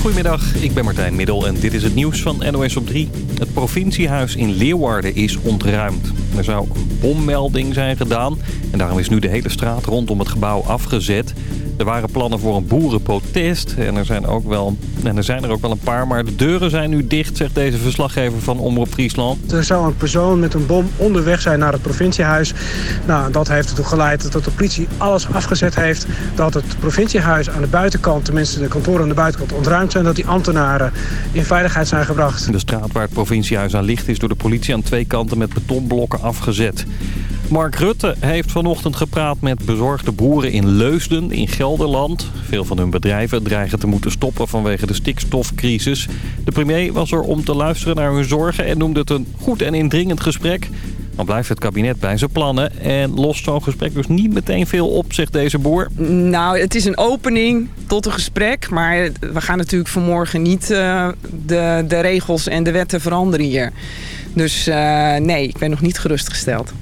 Goedemiddag, ik ben Martijn Middel en dit is het nieuws van NOS op 3. Het provinciehuis in Leeuwarden is ontruimd. Er zou een bommelding zijn gedaan en daarom is nu de hele straat rondom het gebouw afgezet. Er waren plannen voor een boerenprotest en er, zijn ook wel, en er zijn er ook wel een paar, maar de deuren zijn nu dicht, zegt deze verslaggever van Omroep Friesland. Er zou een persoon met een bom onderweg zijn naar het provinciehuis. Nou, dat heeft ertoe geleid dat de politie alles afgezet heeft. Dat het provinciehuis aan de buitenkant, tenminste de kantoren aan de buitenkant, ontruimd zijn. Dat die ambtenaren in veiligheid zijn gebracht. De straat waar het provinciehuis aan ligt is door de politie aan twee kanten met betonblokken afgezet. Mark Rutte heeft vanochtend gepraat met bezorgde boeren in Leusden in Gelderland. Veel van hun bedrijven dreigen te moeten stoppen vanwege de stikstofcrisis. De premier was er om te luisteren naar hun zorgen en noemde het een goed en indringend gesprek. Dan blijft het kabinet bij zijn plannen en lost zo'n gesprek dus niet meteen veel op, zegt deze boer. Nou, het is een opening tot een gesprek, maar we gaan natuurlijk vanmorgen niet uh, de, de regels en de wetten veranderen hier. Dus uh, nee, ik ben nog niet gerustgesteld.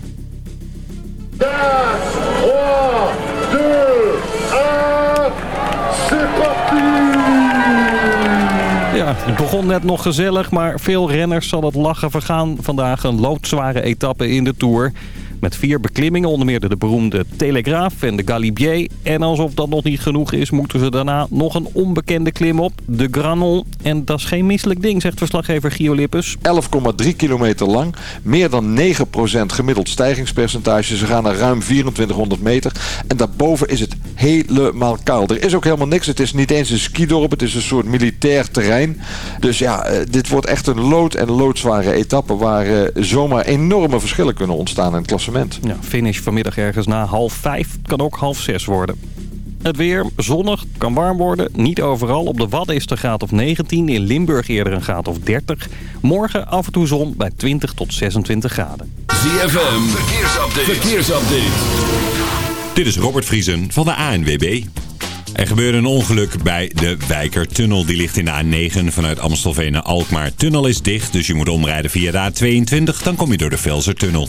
Ja, het begon net nog gezellig, maar veel renners zal het lachen vergaan. Vandaag een loodzware etappe in de Tour. Met vier beklimmingen, onder meer de beroemde Telegraaf en de Galibier. En alsof dat nog niet genoeg is, moeten ze daarna nog een onbekende klim op. De Granon. En dat is geen misselijk ding, zegt verslaggever Gio Lippes. 11,3 kilometer lang. Meer dan 9% gemiddeld stijgingspercentage. Ze gaan naar ruim 2400 meter. En daarboven is het helemaal kaal. Er is ook helemaal niks. Het is niet eens een skidorp. Het is een soort militair terrein. Dus ja, eh, dit wordt echt een lood- en loodzware etappe... waar eh, zomaar enorme verschillen kunnen ontstaan in het ja, finish vanmiddag ergens na half vijf. kan ook half zes worden. Het weer, zonnig, kan warm worden. Niet overal. Op de Wadden is het een graad of 19. In Limburg eerder een graad of 30. Morgen af en toe zon bij 20 tot 26 graden. ZFM, verkeersupdate. verkeersupdate. Dit is Robert Vriesen van de ANWB. Er gebeurde een ongeluk bij de Wijkertunnel. Die ligt in de A9 vanuit Amstelveen naar Alkmaar. Tunnel is dicht, dus je moet omrijden via de A22. Dan kom je door de Velsertunnel.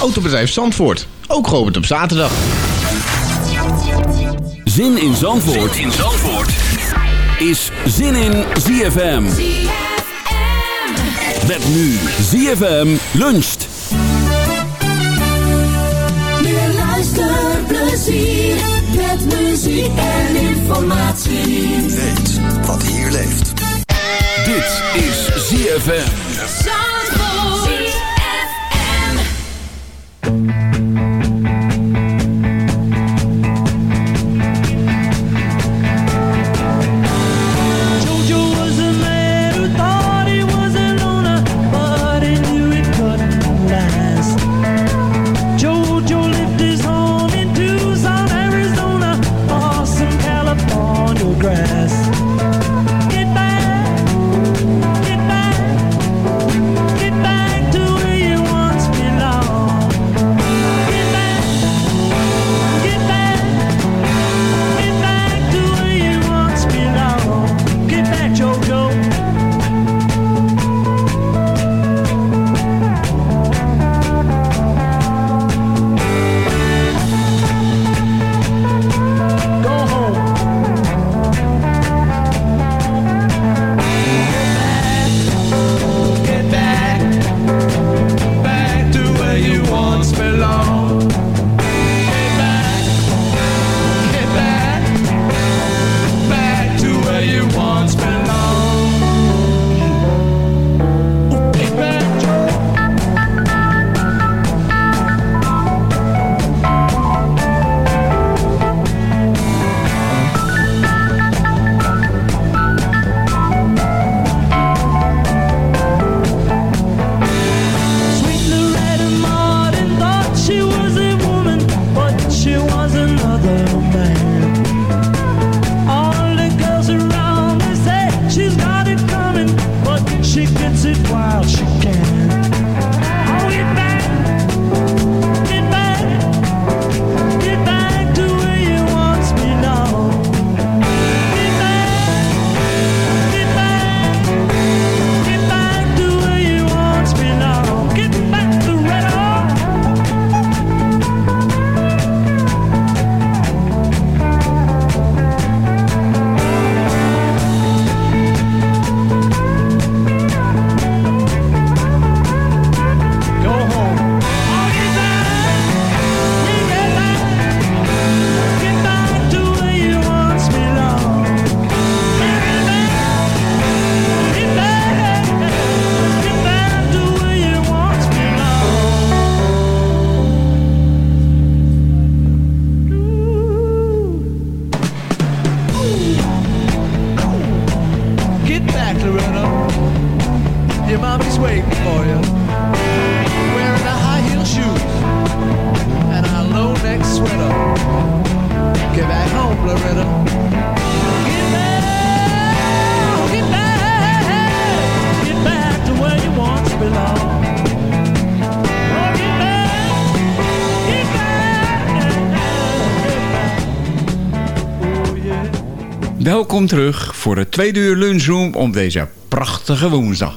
Autobedrijf Zandvoort. Ook geopend op zaterdag. Zin in Zandvoort, zin in Zandvoort. is Zin in ZFM. ZFM. Met nu ZFM luncht. Meer luisterplezier met muziek en informatie. Weet wat hier leeft. Dit is ZFM. Música het tweede uur lunchroom om deze prachtige woensdag.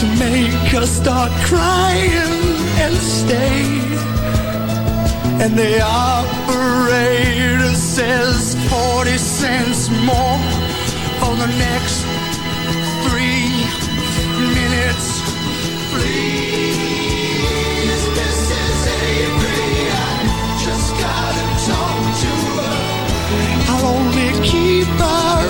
to make us start crying and stay. And the operator says 40 cents more for the next three minutes. Please, Mrs. Avery, I just gotta talk to her. I'll only keep her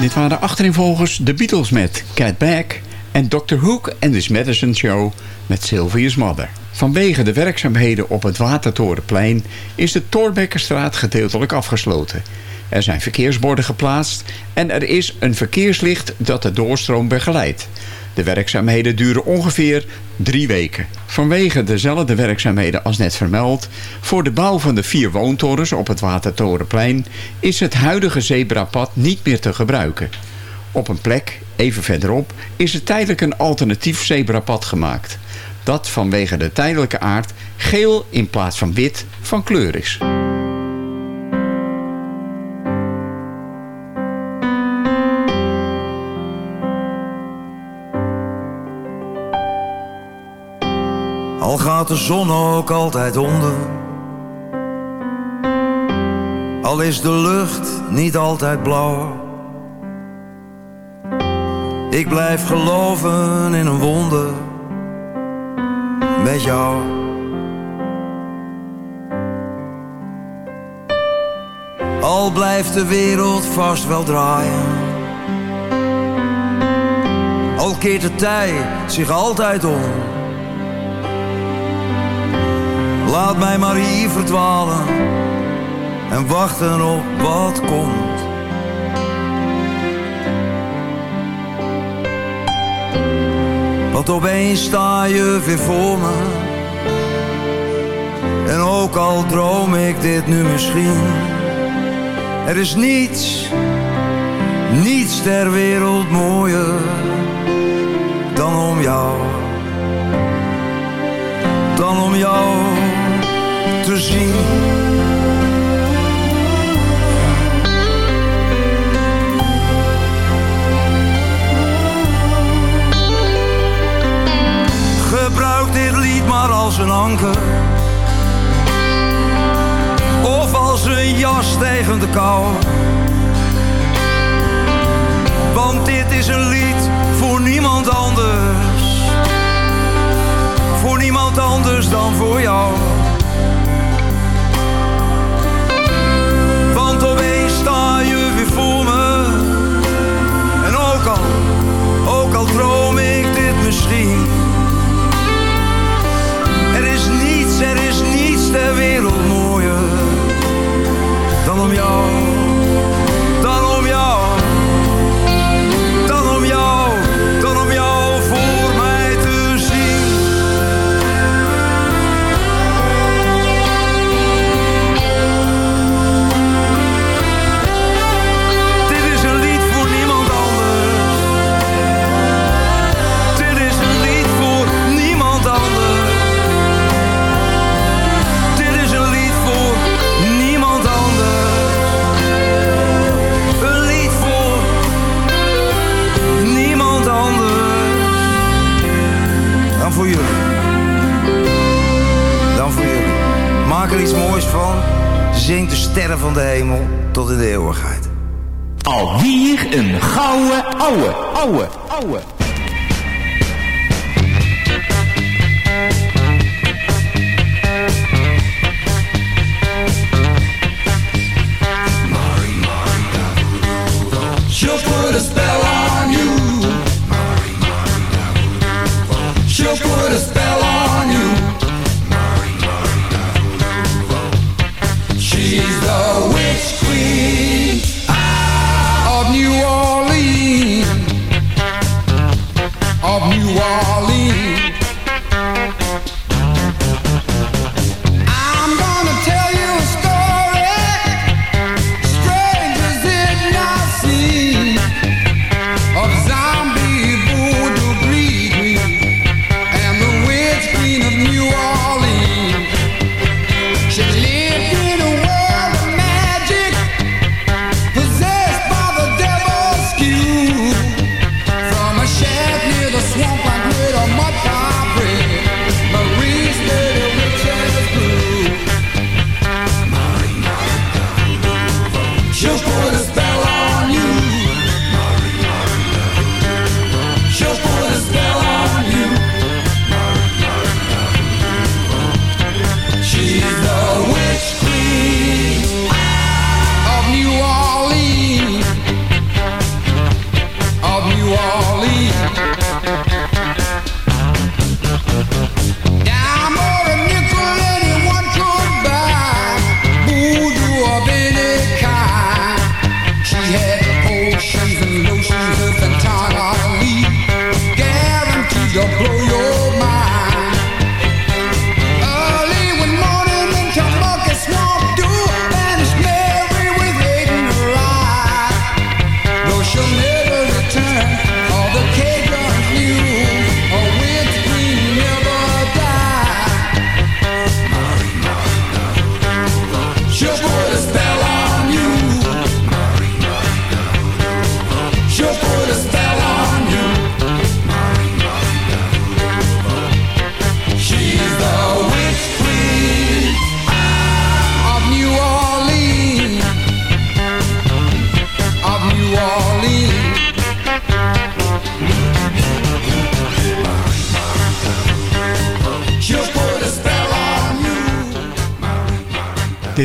Dit waren de achterinvolgers The Beatles met Cat Back en Dr. Hook en The Madison Show met Sylvia's Mother. Vanwege de werkzaamheden op het Watertorenplein is de Torbekkerstraat gedeeltelijk afgesloten. Er zijn verkeersborden geplaatst en er is een verkeerslicht dat de doorstroom begeleidt. De werkzaamheden duren ongeveer drie weken. Vanwege dezelfde werkzaamheden als net vermeld... voor de bouw van de vier woontorens op het Watertorenplein... is het huidige zebrapad niet meer te gebruiken. Op een plek, even verderop, is er tijdelijk een alternatief zebrapad gemaakt. Dat vanwege de tijdelijke aard geel in plaats van wit van kleur is. al gaat de zon ook altijd onder. Al is de lucht niet altijd blauw. Ik blijf geloven in een wonder met jou. Al blijft de wereld vast wel draaien. Al keert de tijd zich altijd om. Laat mij maar hier verdwalen en wachten op wat komt. Want opeens sta je weer voor me. En ook al droom ik dit nu misschien. Er is niets, niets ter wereld mooier dan om jou. Dan om jou. Gebruik dit lied maar als een anker. Of als een jas tegen de kou. Want dit is een lied voor niemand anders. Voor niemand anders dan voor jou. sta je weer voor me. En ook al, ook al droom ik dit misschien. Er is niets, er is niets ter wereld mooier dan om jou.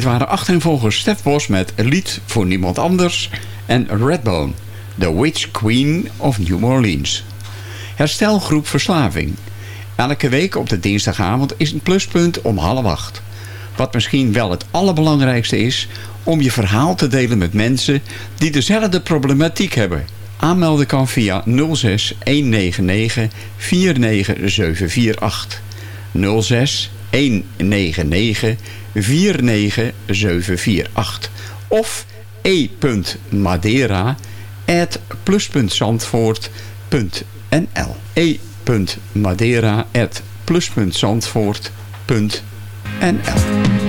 Waren achtereenvolgens Stef Bos met lied voor niemand anders en Redbone, The Witch Queen of New Orleans. Herstelgroep Verslaving. Elke week op de dinsdagavond is een pluspunt om half acht. Wat misschien wel het allerbelangrijkste is om je verhaal te delen met mensen die dezelfde problematiek hebben. Aanmelden kan via 06 199 49748. 06 199 49748. Of e.madera at plus.zandvoort.nl e.madera at plus.zandvoort.nl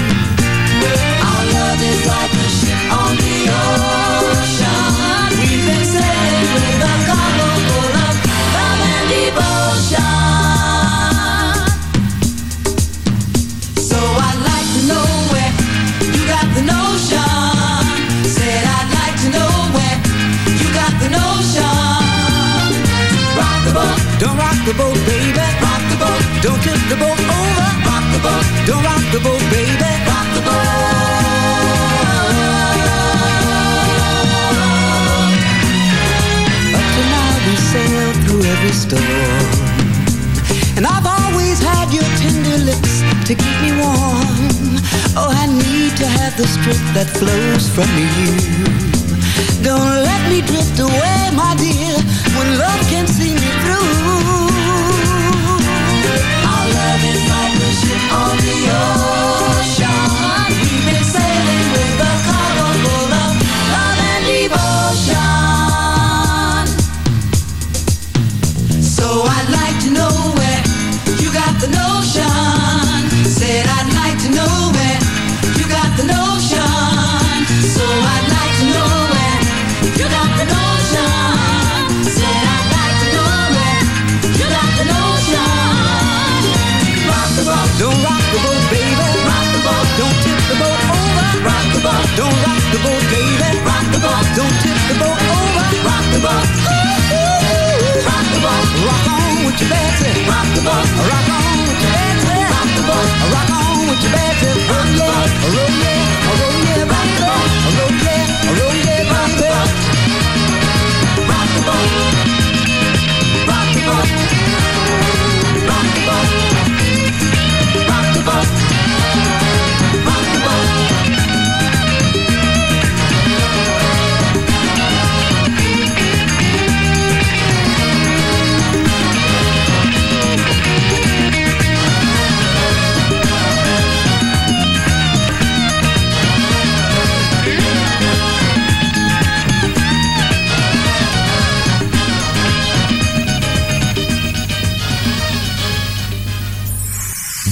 The boat, baby. rock the boat, Don't tip the boat over. rock the boat, Don't rock the boat, baby. rock the boat. Sailed through every storm And I've always had your tender lips to keep me warm Oh, I need to have the strength that flows from you Don't let me drift away, my dear When love can see me through on the. Boat, Don't rock the boat, baby. Rock the boat, Don't tip the boat over. Rock the boat, rock the boat, Rock on with your bad rock the boat, Rock on with your bad rock the boat, Rock on with your bad tip Roll yeah, roll yeah, roll yeah, rock the boat. Roll yeah, roll yeah, rock the boat. Rock the boat,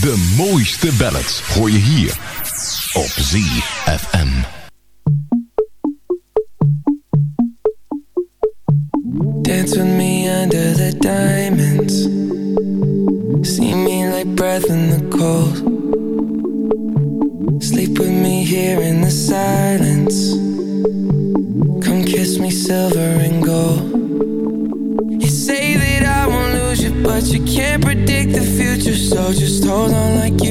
De mooiste ballads hoor je hier op ZFM. Dance with me under the diamonds. See me like breath in the cold. Sleep with me here in the silence. Come kiss me silver So just hold on like you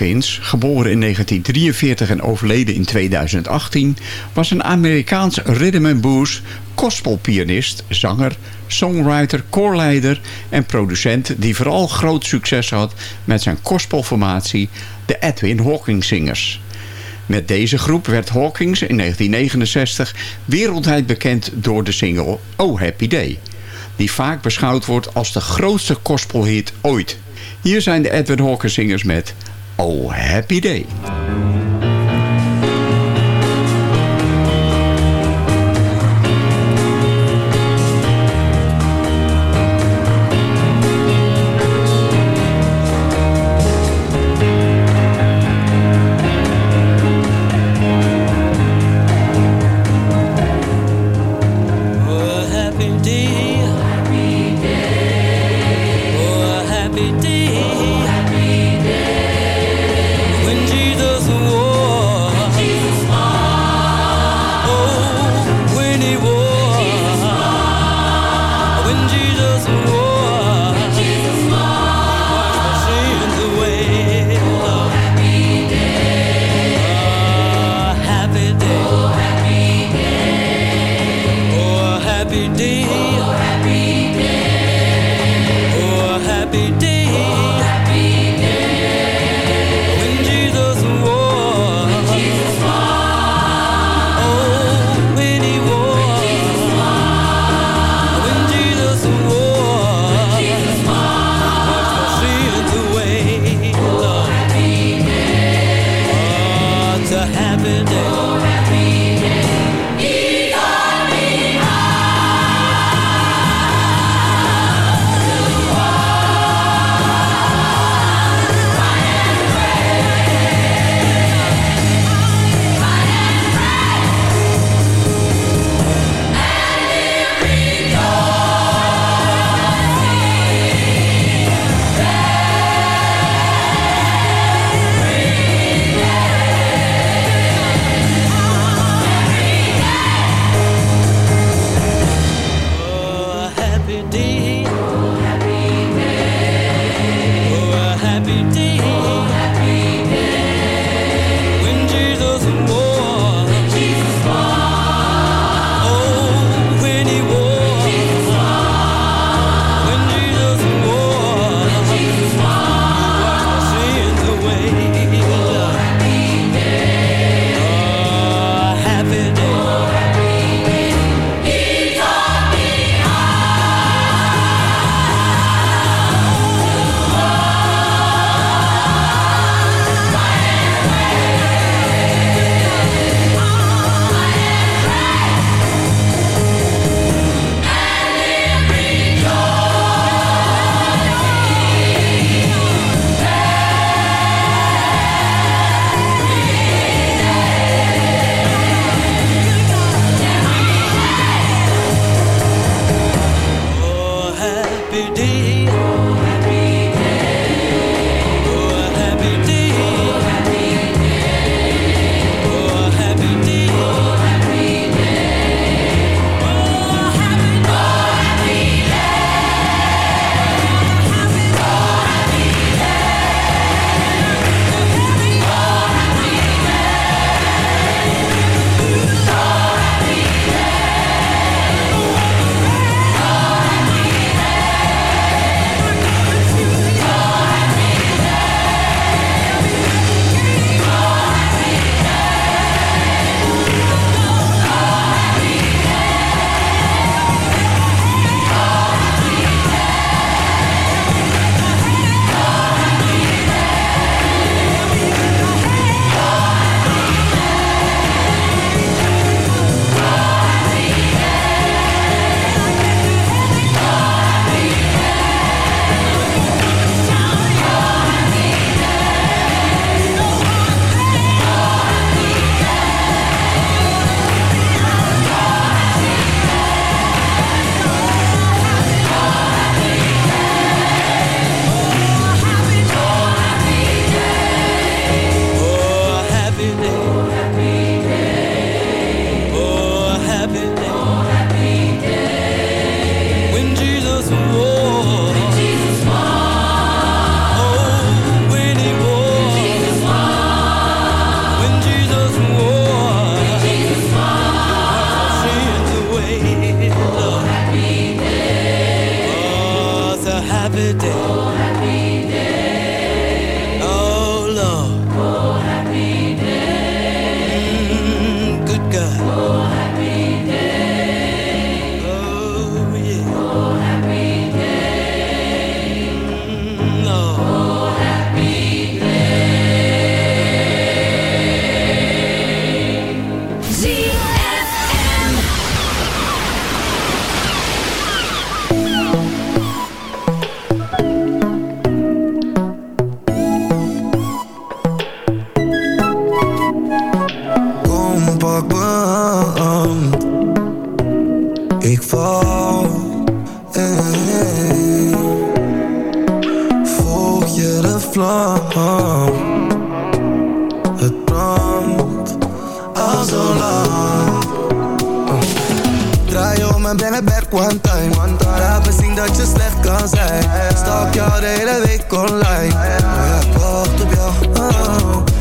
Hopkins, geboren in 1943 en overleden in 2018, was een Amerikaans rhythm and blues gospelpianist, zanger, songwriter, koorleider en producent die vooral groot succes had met zijn gospelformatie, de Edwin Hawkins Singers. Met deze groep werd Hawkins in 1969 wereldwijd bekend door de single Oh Happy Day, die vaak beschouwd wordt als de grootste gospelhit ooit. Hier zijn de Edwin Hawkins Singers met Oh, happy day.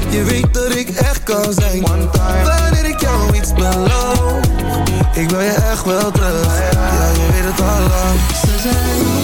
Je weet dat ik echt kan zijn. Wanneer ik jou iets beloof Ik wil je echt wel terug. Ja, je weet het al lang. Ze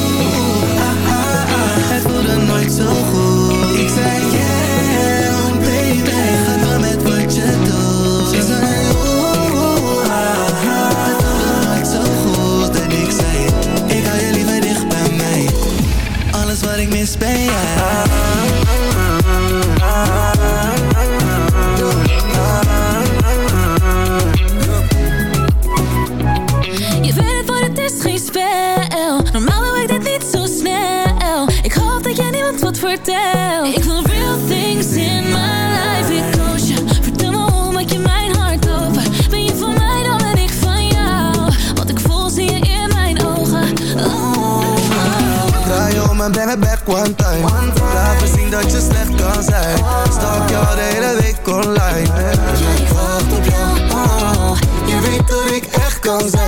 Draai om en breng het back one time. Laat me zien dat je slecht kan zijn. Stalk jou de hele week online. Wacht oh, Je weet dat ik echt kan zijn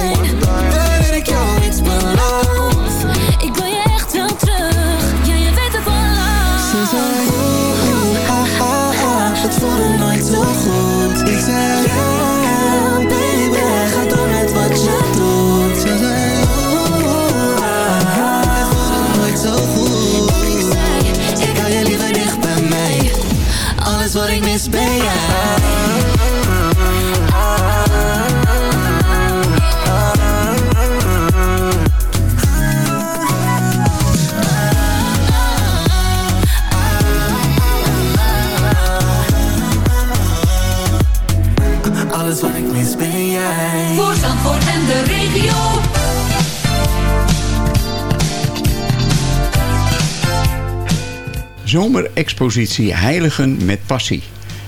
Zomerexpositie Heiligen met Passie.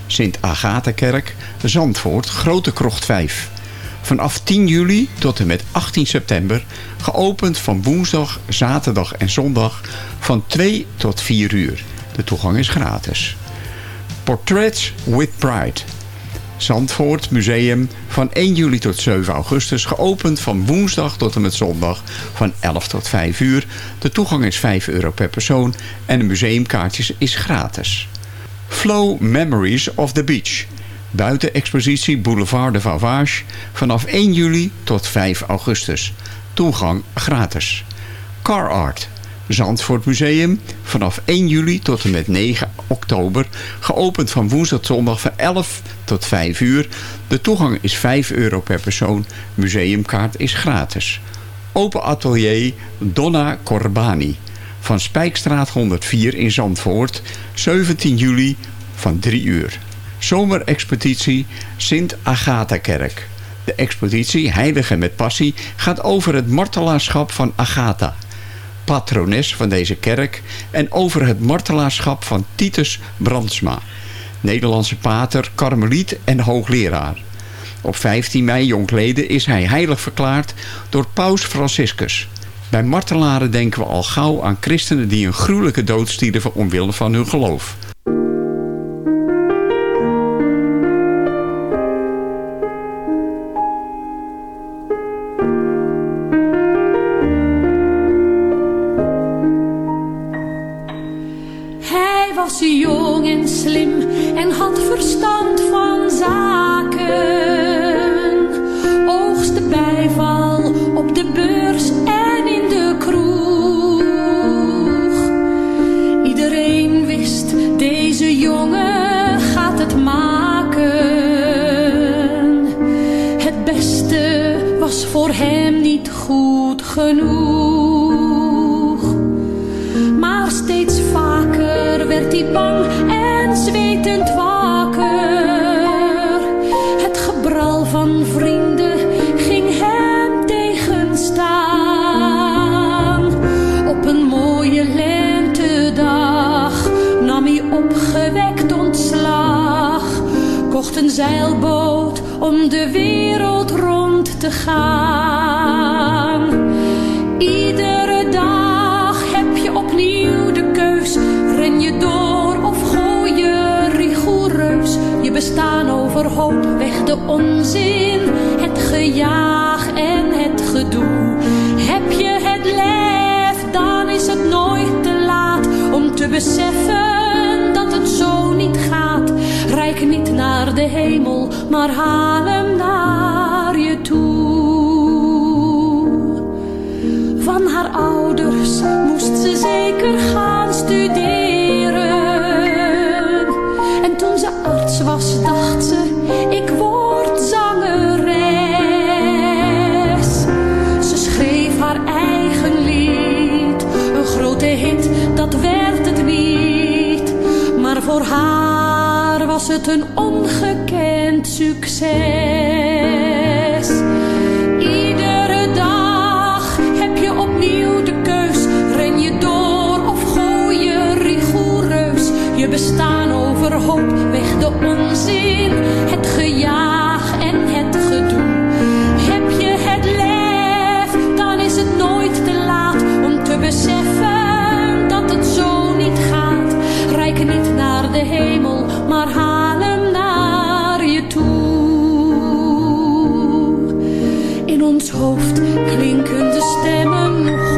Sint Agatha-kerk, Zandvoort, Grote Krocht 5. Vanaf 10 juli tot en met 18 september. Geopend van woensdag, zaterdag en zondag van 2 tot 4 uur. De toegang is gratis. Portraits with Pride. Zandvoort Museum van 1 juli tot 7 augustus. Geopend van woensdag tot en met zondag van 11 tot 5 uur. De toegang is 5 euro per persoon en de museumkaartjes is gratis. Flow Memories of the Beach. Buitenexpositie Boulevard de Vauvage vanaf 1 juli tot 5 augustus. Toegang gratis. Car Art. Zandvoort Museum vanaf 1 juli tot en met 9 oktober. Geopend van woensdag tot zondag van 11 tot 5 uur. De toegang is 5 euro per persoon. Museumkaart is gratis. Open atelier Donna Corbani. Van Spijkstraat 104 in Zandvoort. 17 juli van 3 uur. Zomerexpeditie Sint Agatha-kerk. De expeditie Heilige met Passie gaat over het martelaarschap van Agatha patrones van deze kerk... en over het martelaarschap van Titus Brandsma... Nederlandse pater, karmeliet en hoogleraar. Op 15 mei jongleden is hij heilig verklaard door paus Franciscus. Bij martelaren denken we al gauw aan christenen die een gruwelijke dood stierven omwille van hun geloof. Genoeg. Maar steeds vaker werd hij bang Iedere dag heb je opnieuw de keus. Ren je door of gooi je rigoureus je bestaan overhoop. Weg de onzin, het gejaag en het gedoe. Heb je het lef, dan is het nooit te laat om te beseffen dat het zo niet gaat. Rijk niet naar de hemel, maar haal hem naar je toe. Ouders moest ze zeker gaan studeren. En toen ze arts was, dacht ze, ik word zangeres. Ze schreef haar eigen lied, een grote hit, dat werd het niet. Maar voor haar was het een ongekend succes. Bestaan overhoop, weg de onzin. Het gejaag en het gedoe. Heb je het lef, dan is het nooit te laat om te beseffen dat het zo niet gaat. Rijk niet naar de hemel, maar haal hem naar je toe. In ons hoofd klinken de stemmen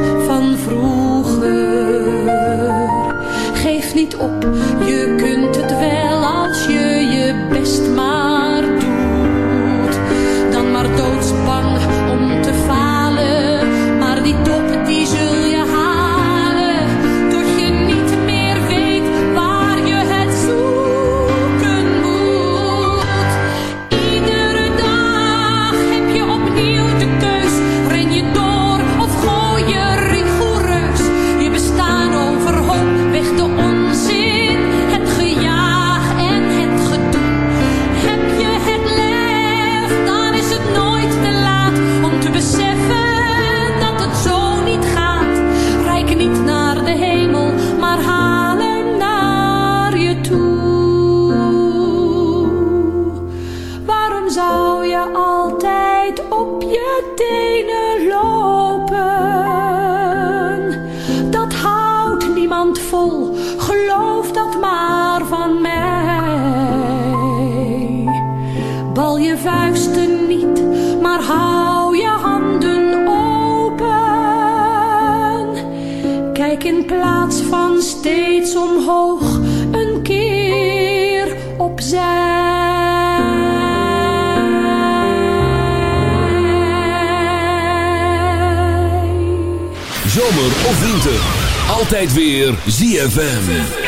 winter, altijd weer ZFM.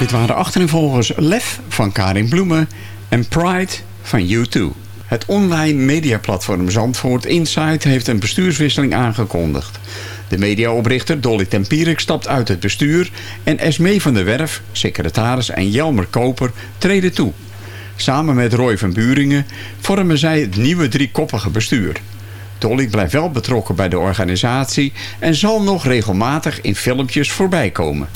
Dit waren achtereenvolgens Lef van Karin Bloemen en Pride van U2. Het online mediaplatform Zandvoort Insight heeft een bestuurswisseling aangekondigd. De mediaoprichter Dolly Tempierik stapt uit het bestuur en Esmee van der Werf, secretaris en Jelmer Koper treden toe. Samen met Roy van Buringen vormen zij het nieuwe driekoppige bestuur. Dolly blijft wel betrokken bij de organisatie en zal nog regelmatig in filmpjes voorbij komen.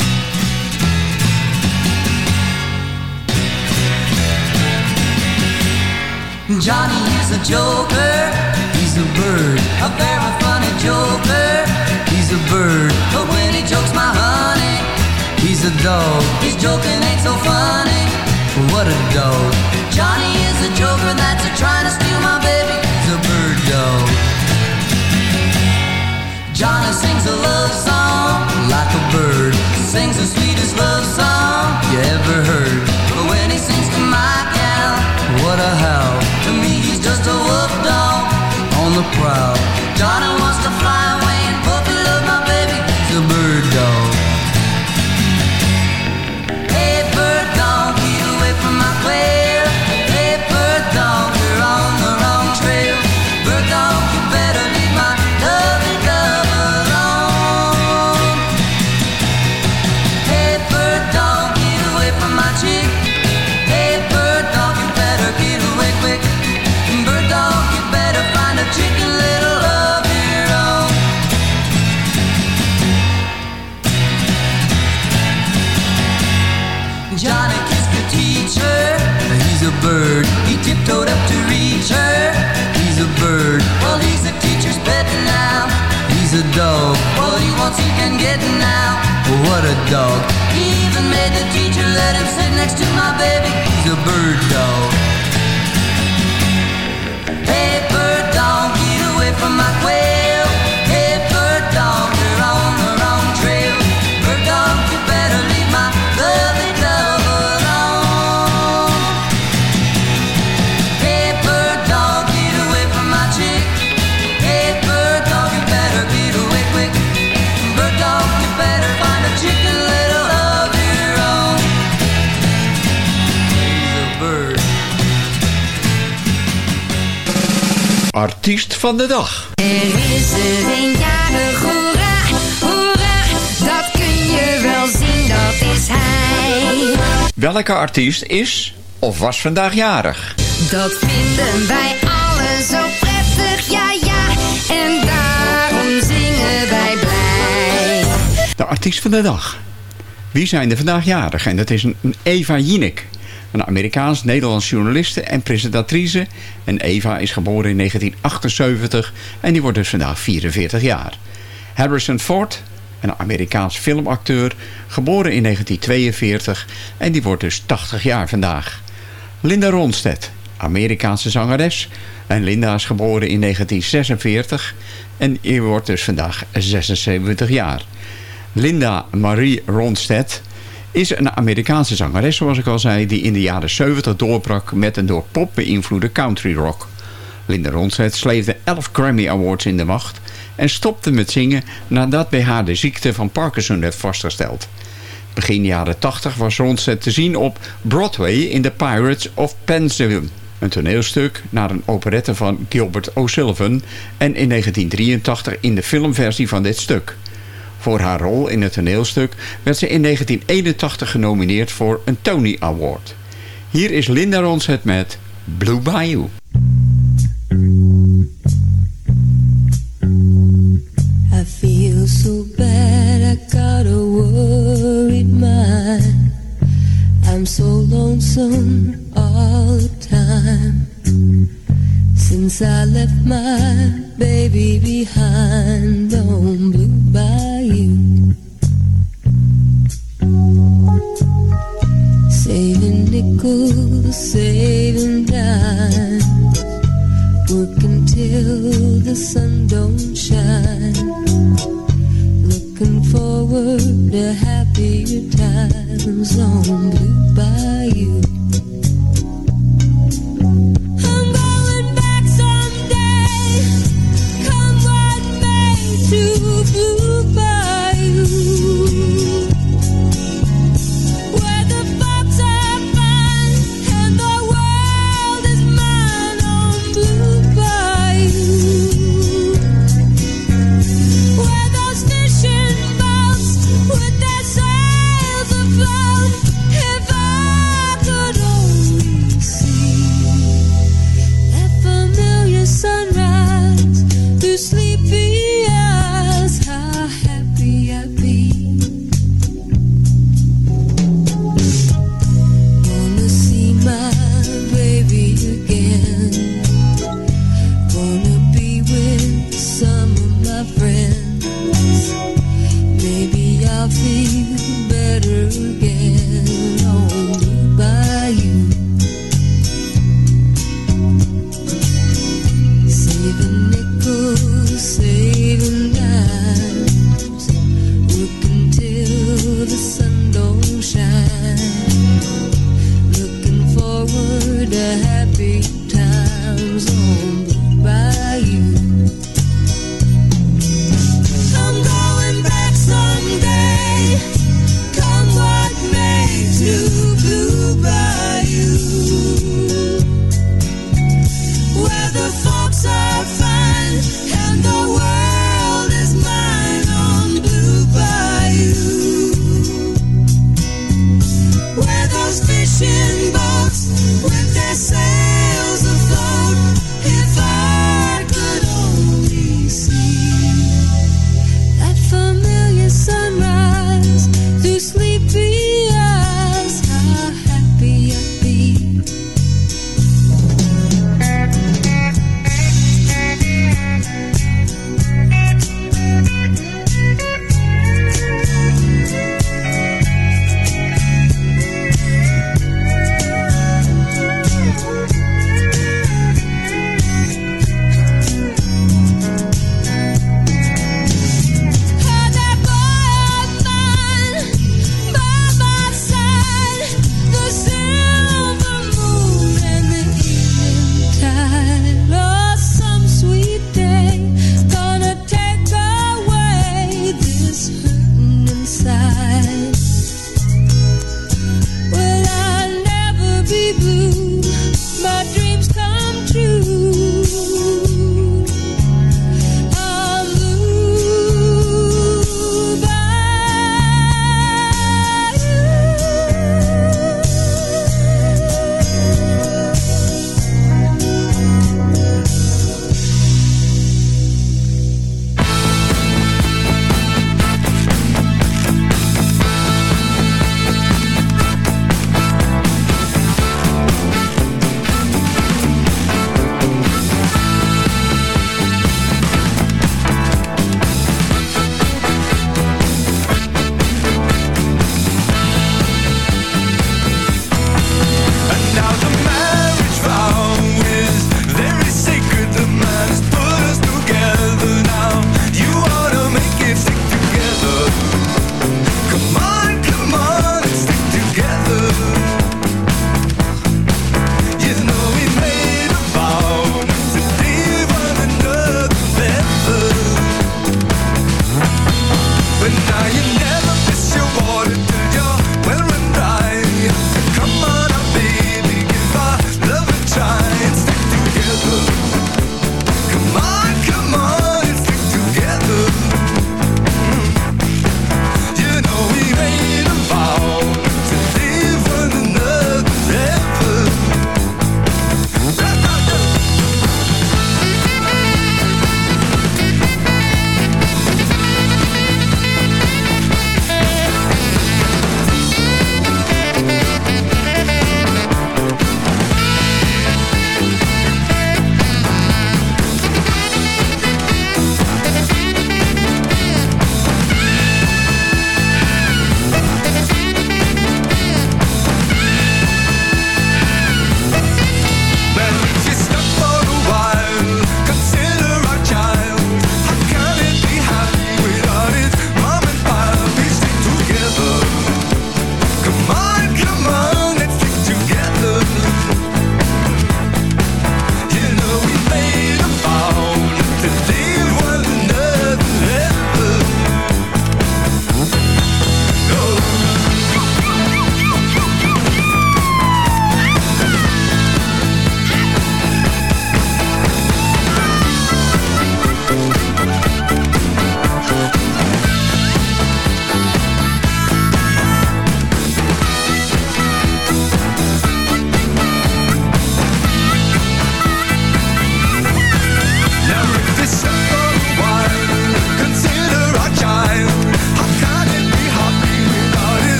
Johnny is a joker, he's a bird, a very funny joker. He's a bird, but when he jokes my honey, he's a dog. His joking ain't so funny. What a dog! Johnny is a joker that's a trying to steal my baby. He's a bird dog. Johnny sings a love song like a bird. Sings the sweetest love song you ever heard. But when he sings to my gal, what a howl. On the Johnny kissed the teacher. He's a bird. He tiptoed up to reach her. He's a bird. Well, he's the teacher's pet now. He's a dog. What he wants, he can get now. What a dog. He even made the teacher let him sit next to my baby. He's a bird dog. Hey, bird dog, get away from my Artiest van de dag. Er is er een jarig, hoera, hoera, dat kun je wel zien, dat is hij. Welke artiest is of was vandaag jarig? Dat vinden wij allen zo prettig, ja ja, en daarom zingen wij blij. De artiest van de dag. Wie zijn er vandaag jarig? En dat is een, een Eva Jinek. Een Amerikaans-Nederlands journaliste en presentatrice. En Eva is geboren in 1978 en die wordt dus vandaag 44 jaar. Harrison Ford, een Amerikaans filmacteur, geboren in 1942 en die wordt dus 80 jaar vandaag. Linda Ronstedt, Amerikaanse zangeres. En Linda is geboren in 1946 en die wordt dus vandaag 76 jaar. Linda Marie Ronstedt is een Amerikaanse zangeres, zoals ik al zei... die in de jaren 70 doorbrak met een door pop beïnvloede country rock. Linda Ronstedt sleefde 11 Grammy Awards in de wacht... en stopte met zingen nadat bij haar de ziekte van Parkinson werd vastgesteld. Begin jaren 80 was Ronstedt te zien op Broadway in The Pirates of Penzance... Een toneelstuk naar een operette van Gilbert O'Sullivan... en in 1983 in de filmversie van dit stuk... Voor haar rol in het toneelstuk werd ze in 1981 genomineerd voor een Tony Award. Hier is Linda Ronstedt met Blue Bayou. I feel so bad, I got a worried mind. I'm so lonesome all the time. Since I left my baby behind on Blue Bayou. Saving nickels, saving dimes. Working till the sun don't shine. Looking forward to happier times on Blue Bayou.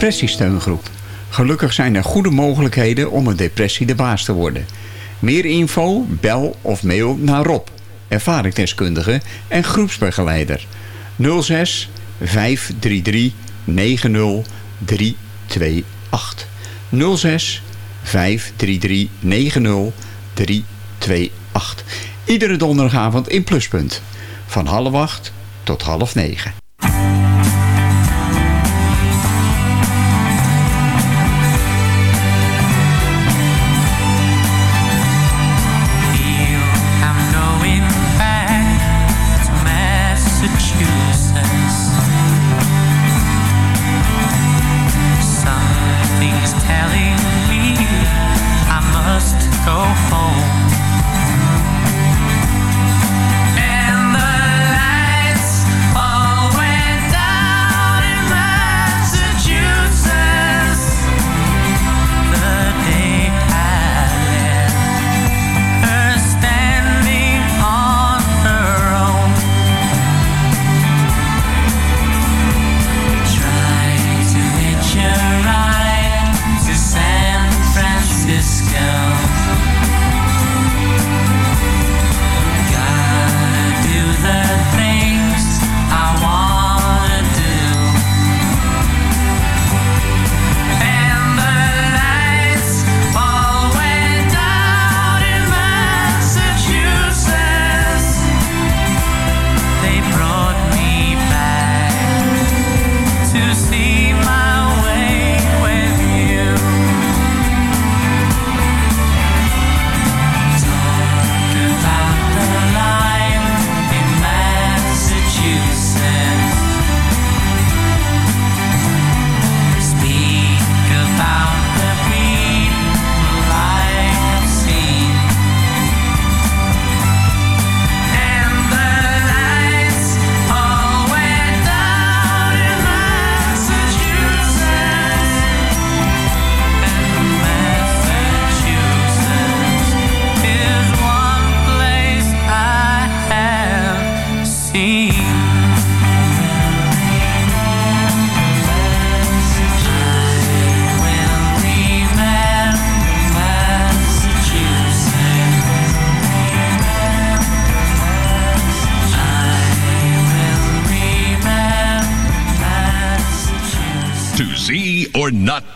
depressiesteungroep. Gelukkig zijn er goede mogelijkheden om een depressie de baas te worden. Meer info, bel of mail naar Rob, ervaringsdeskundige en groepsbegeleider. 06 533 90328. 06 533 90328. Iedere donderdagavond in Pluspunt. Van half acht tot half negen.